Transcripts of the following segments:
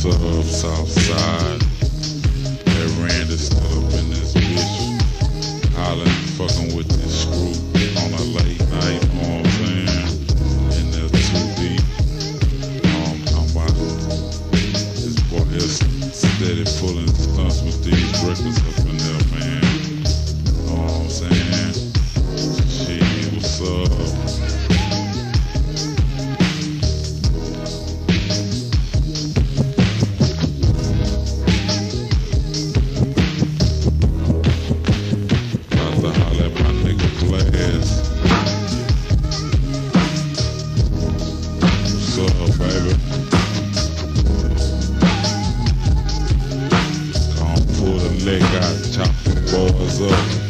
sub Southside. That randy stood up in this bitch. Hollin', fucking with this group on a late night on fan. And they're too deep. Um, I'm about this boy here steady pulling stunts with these records up in there, man. Pull the leg chop the boys up.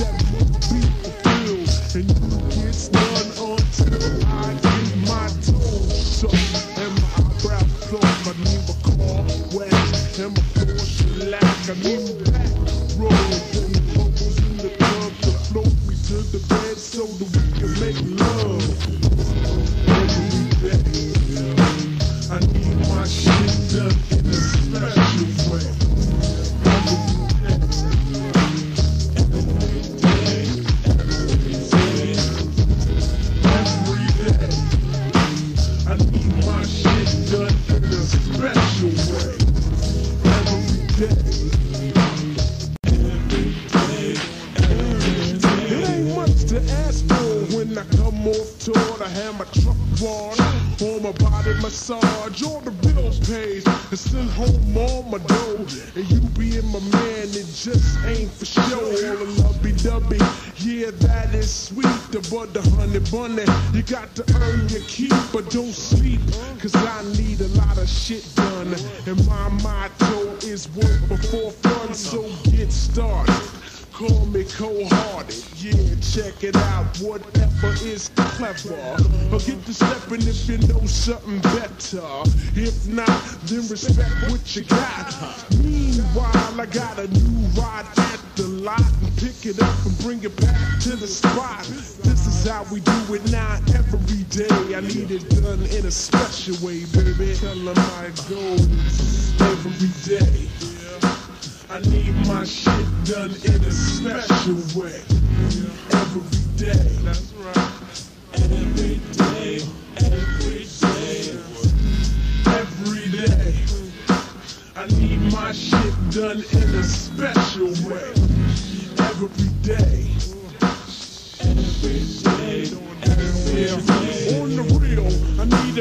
car waxed and my floor. I need my back the bubbles in the club to float to the bed so that we can make love I want to ask though when I come off tour. I have my truck washed, or my body massage, all the bills paid, and send home all my dough. And you being my man, it just ain't for show. All the lovey dovey, yeah, that is sweet. But the honey bunny, you got to earn your keep, but don't sleep, cause I need a lot of shit done. And my motto is work before fun, so get started. Call me cold-hearted, yeah, check it out, whatever is clever. Or get to stepping if you know something better. If not, then respect what you got. Meanwhile, I got a new ride at the lot and pick it up and bring it back to the spot. This is how we do it now every day. I need it done in a special way, baby. Tell 'em how it goes every day. I need my shit done in a special way. Every day. That's right. Every day. Every day. Every day. I need my shit done in a special way. Every day. Every day.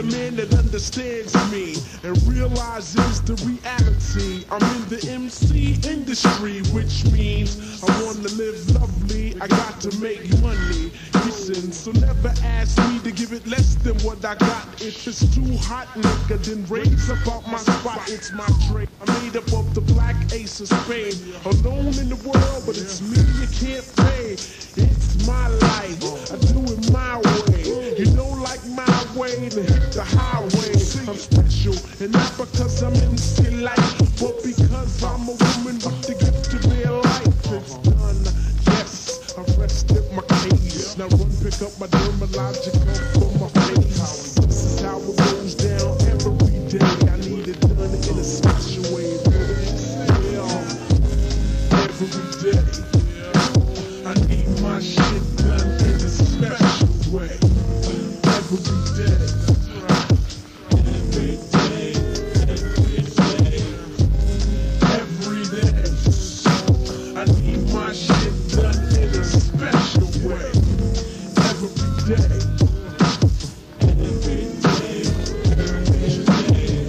A man that understands me and realizes the reality. I'm in the MC industry, which means I want to live lovely. I got to make money. Listen, so never ask me to give it less than what I got. If it's too hot, nigga, then raise up out my spot. It's my trade. I'm made up of the black ace of Spain. Alone in the world, but it's me you can't pay. It's my life. the highway. I'm special, and not because I'm in the skin light, but because I'm a woman with the gift to real life. It's done. Yes, I rested my case. Now run, pick up my Dermalogica for my face. This is how it goes down every day. I need it done in a special way. Every day. I need my shit done in a special way. Every day. shit.